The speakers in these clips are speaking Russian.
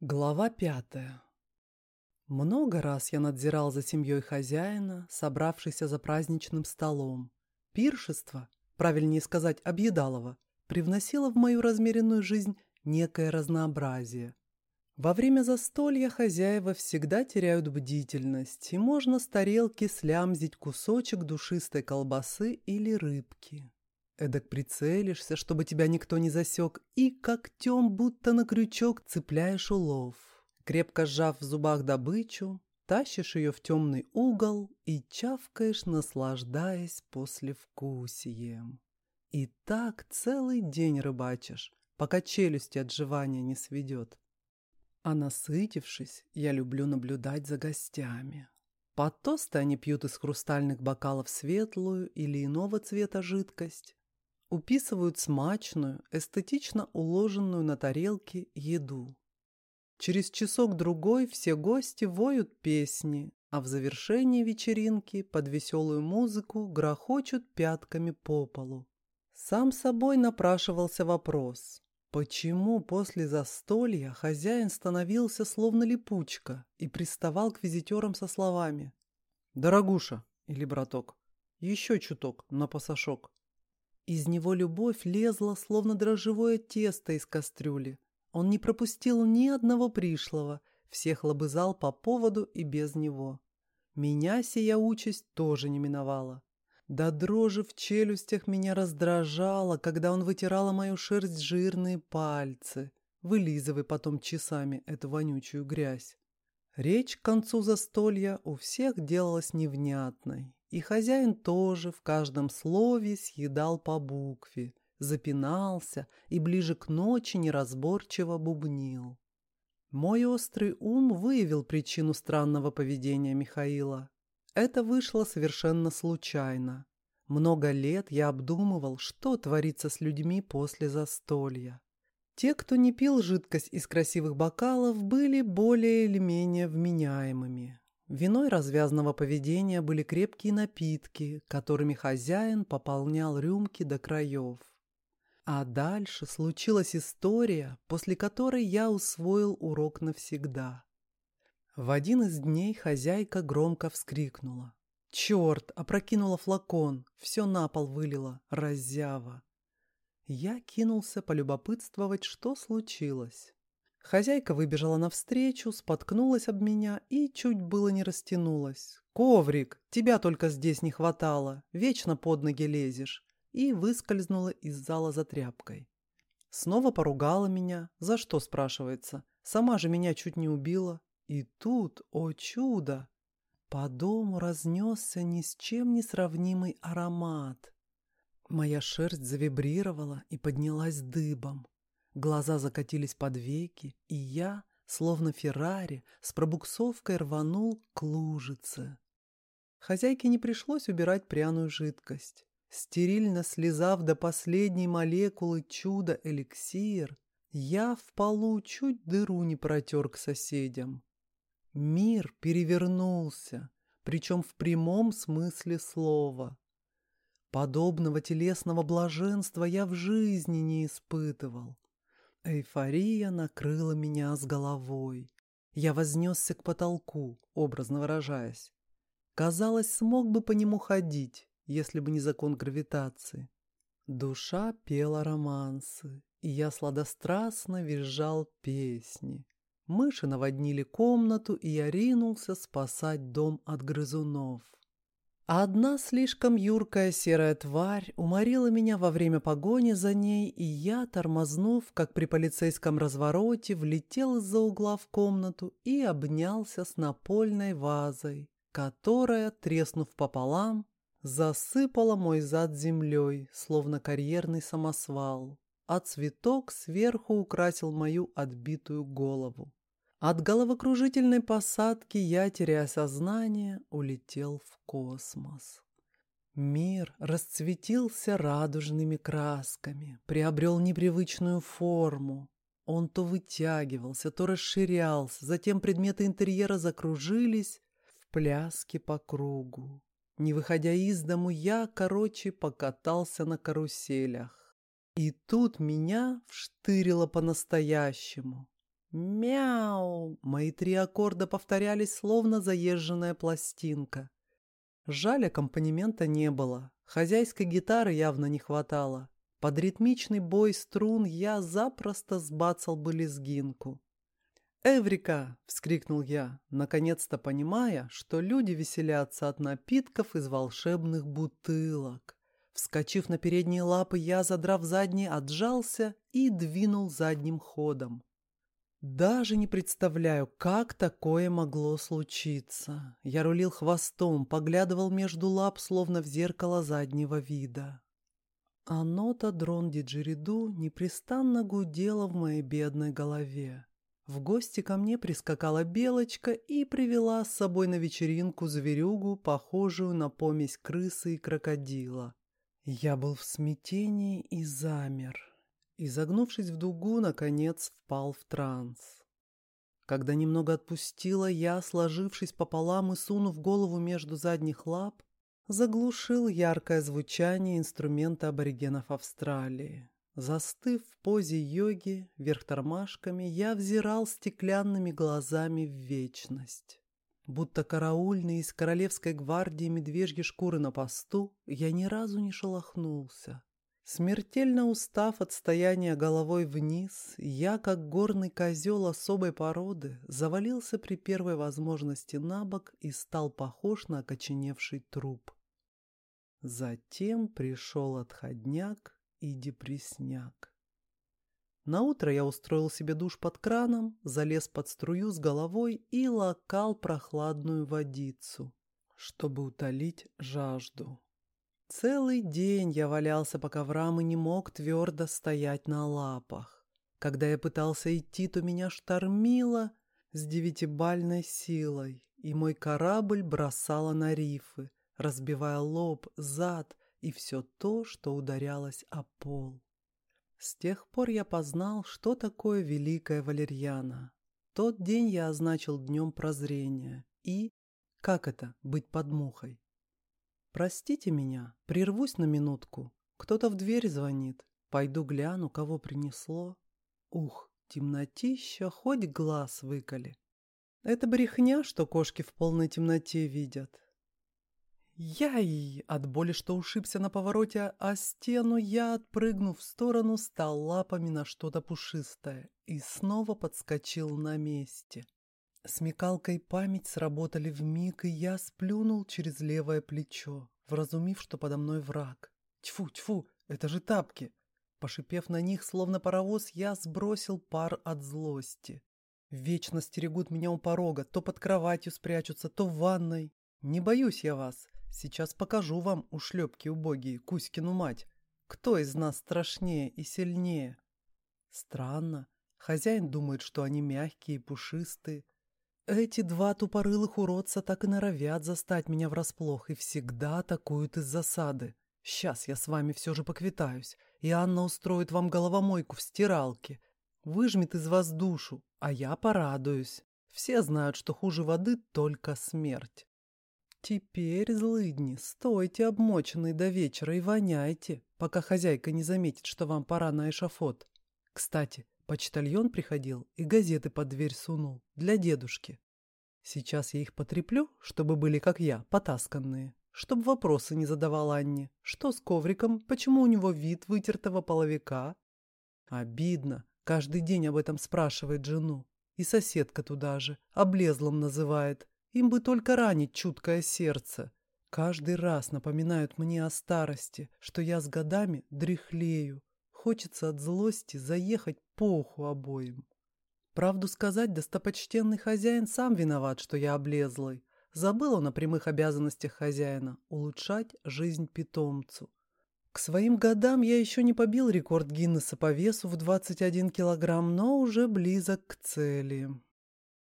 Глава пятая. Много раз я надзирал за семьей хозяина, собравшейся за праздничным столом. Пиршество, правильнее сказать, объедалово, привносило в мою размеренную жизнь некое разнообразие. Во время застолья хозяева всегда теряют бдительность, и можно с тарелки слямзить кусочек душистой колбасы или рыбки. Эдак прицелишься, чтобы тебя никто не засек, и когтем, будто на крючок, цепляешь улов. Крепко сжав в зубах добычу, тащишь ее в темный угол и чавкаешь, наслаждаясь послевкусием. И так целый день рыбачишь, пока челюсти от жевания не сведет. А насытившись, я люблю наблюдать за гостями. Под тосты они пьют из хрустальных бокалов светлую или иного цвета жидкость, уписывают смачную, эстетично уложенную на тарелке еду. Через часок-другой все гости воют песни, а в завершении вечеринки под веселую музыку грохочут пятками по полу. Сам собой напрашивался вопрос, почему после застолья хозяин становился словно липучка и приставал к визитерам со словами «Дорогуша» или «Браток, еще чуток на пасашок». Из него любовь лезла, словно дрожжевое тесто из кастрюли. Он не пропустил ни одного пришлого, всех лобызал по поводу и без него. Меня сия участь тоже не миновала. Да дрожи в челюстях меня раздражала, когда он вытирала мою шерсть жирные пальцы, вылизывая потом часами эту вонючую грязь. Речь к концу застолья у всех делалась невнятной. И хозяин тоже в каждом слове съедал по букве, запинался и ближе к ночи неразборчиво бубнил. Мой острый ум выявил причину странного поведения Михаила. Это вышло совершенно случайно. Много лет я обдумывал, что творится с людьми после застолья. Те, кто не пил жидкость из красивых бокалов, были более или менее вменяемыми. Виной развязного поведения были крепкие напитки, которыми хозяин пополнял рюмки до краев. А дальше случилась история, после которой я усвоил урок навсегда. В один из дней хозяйка громко вскрикнула. «Черт!» — опрокинула флакон, все на пол вылила, раззява. Я кинулся полюбопытствовать, что случилось. Хозяйка выбежала навстречу, споткнулась об меня и чуть было не растянулась. «Коврик, тебя только здесь не хватало, вечно под ноги лезешь!» И выскользнула из зала за тряпкой. Снова поругала меня. За что, спрашивается? Сама же меня чуть не убила. И тут, о чудо! По дому разнесся ни с чем не сравнимый аромат. Моя шерсть завибрировала и поднялась дыбом. Глаза закатились под веки, и я, словно Феррари, с пробуксовкой рванул к лужице. Хозяйке не пришлось убирать пряную жидкость. Стерильно слезав до последней молекулы чудо-эликсир, я в полу чуть дыру не протер к соседям. Мир перевернулся, причем в прямом смысле слова. Подобного телесного блаженства я в жизни не испытывал. Эйфория накрыла меня с головой. Я вознесся к потолку, образно выражаясь. Казалось, смог бы по нему ходить, если бы не закон гравитации. Душа пела романсы, и я сладострастно визжал песни. Мыши наводнили комнату, и я ринулся спасать дом от грызунов. Одна слишком юркая серая тварь уморила меня во время погони за ней, и я, тормознув, как при полицейском развороте, влетел из-за угла в комнату и обнялся с напольной вазой, которая, треснув пополам, засыпала мой зад землей, словно карьерный самосвал, а цветок сверху украсил мою отбитую голову. От головокружительной посадки я, теряя сознание, улетел в космос. Мир расцветился радужными красками, приобрел непривычную форму. Он то вытягивался, то расширялся, затем предметы интерьера закружились в пляске по кругу. Не выходя из дому, я, короче, покатался на каруселях. И тут меня вштырило по-настоящему. Мяу! Мои три аккорда повторялись, словно заезженная пластинка. Жаль, аккомпанемента не было. Хозяйской гитары явно не хватало. Под ритмичный бой струн я запросто сбацал бы лезгинку. «Эврика!» — вскрикнул я, наконец-то понимая, что люди веселятся от напитков из волшебных бутылок. Вскочив на передние лапы, я, задрав задние, отжался и двинул задним ходом. Даже не представляю, как такое могло случиться. Я рулил хвостом, поглядывал между лап, словно в зеркало заднего вида. А нота дрон диджериду непрестанно гудела в моей бедной голове. В гости ко мне прискакала белочка и привела с собой на вечеринку зверюгу, похожую на помесь крысы и крокодила. Я был в смятении и замер. Изогнувшись в дугу, наконец впал в транс. Когда немного отпустила, я, сложившись пополам и сунув голову между задних лап, заглушил яркое звучание инструмента аборигенов Австралии. Застыв в позе йоги, вверх тормашками, я взирал стеклянными глазами в вечность. Будто караульный из королевской гвардии медвежьи шкуры на посту, я ни разу не шелохнулся. Смертельно устав от стояния головой вниз, я, как горный козел особой породы, завалился при первой возможности на бок и стал похож на окоченевший труп. Затем пришел отходняк и депресняк. Наутро я устроил себе душ под краном, залез под струю с головой и лакал прохладную водицу, чтобы утолить жажду. Целый день я валялся по коврам и не мог твердо стоять на лапах. Когда я пытался идти, то меня штормило с девятибальной силой, и мой корабль бросало на рифы, разбивая лоб, зад и все то, что ударялось о пол. С тех пор я познал, что такое великая валерьяна. Тот день я означил днем прозрения и... Как это — быть под мухой? «Простите меня, прервусь на минутку. Кто-то в дверь звонит. Пойду гляну, кого принесло. Ух, темнотища, хоть глаз выколи. Это брехня, что кошки в полной темноте видят. Яй! От боли, что ушибся на повороте о стену, я, отпрыгнув в сторону, стал лапами на что-то пушистое и снова подскочил на месте. Смекалка и память сработали в миг, и я сплюнул через левое плечо, вразумив, что подо мной враг. Тьфу, тьфу, это же тапки! Пошипев на них, словно паровоз, я сбросил пар от злости. Вечно стерегут меня у порога, то под кроватью спрячутся, то в ванной. Не боюсь я вас. Сейчас покажу вам, ушлепки убогие, Кузькину мать. Кто из нас страшнее и сильнее? Странно. Хозяин думает, что они мягкие и пушистые, эти два тупорылых уродца так и норовят застать меня врасплох и всегда атакуют из засады. Сейчас я с вами все же поквитаюсь, и Анна устроит вам головомойку в стиралке. Выжмет из вас душу, а я порадуюсь. Все знают, что хуже воды только смерть. Теперь, злыдни, стойте обмоченные до вечера и воняйте, пока хозяйка не заметит, что вам пора на эшафот. Кстати, Почтальон приходил и газеты под дверь сунул для дедушки. Сейчас я их потреплю, чтобы были, как я, потасканные. Чтоб вопросы не задавал Анне. Что с ковриком? Почему у него вид вытертого половика? Обидно. Каждый день об этом спрашивает жену. И соседка туда же. Облезлым называет. Им бы только ранить чуткое сердце. Каждый раз напоминают мне о старости, что я с годами дряхлею. Хочется от злости заехать поху обоим. Правду сказать, достопочтенный хозяин сам виноват, что я облезлый. Забыл он о прямых обязанностях хозяина – улучшать жизнь питомцу. К своим годам я еще не побил рекорд Гиннесса по весу в 21 килограмм, но уже близок к цели.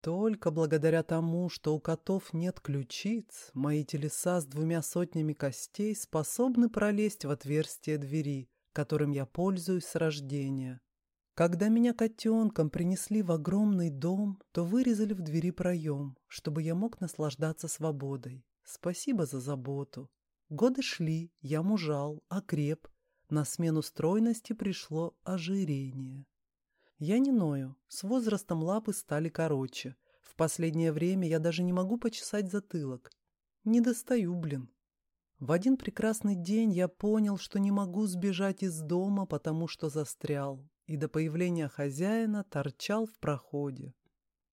Только благодаря тому, что у котов нет ключиц, мои телеса с двумя сотнями костей способны пролезть в отверстие двери, которым я пользуюсь с рождения. Когда меня котенком принесли в огромный дом, то вырезали в двери проем, чтобы я мог наслаждаться свободой. Спасибо за заботу. Годы шли, я мужал, окреп. На смену стройности пришло ожирение. Я не ною, с возрастом лапы стали короче. В последнее время я даже не могу почесать затылок. Не достаю, блин. В один прекрасный день я понял, что не могу сбежать из дома, потому что застрял, и до появления хозяина торчал в проходе.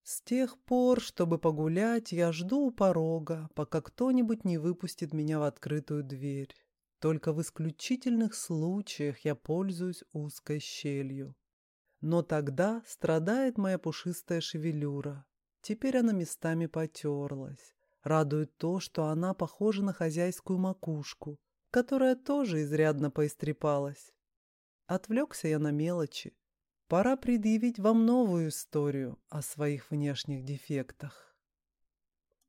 С тех пор, чтобы погулять, я жду у порога, пока кто-нибудь не выпустит меня в открытую дверь. Только в исключительных случаях я пользуюсь узкой щелью. Но тогда страдает моя пушистая шевелюра. Теперь она местами потерлась. Радует то, что она похожа на хозяйскую макушку, которая тоже изрядно поистрепалась. Отвлекся я на мелочи. Пора предъявить вам новую историю о своих внешних дефектах.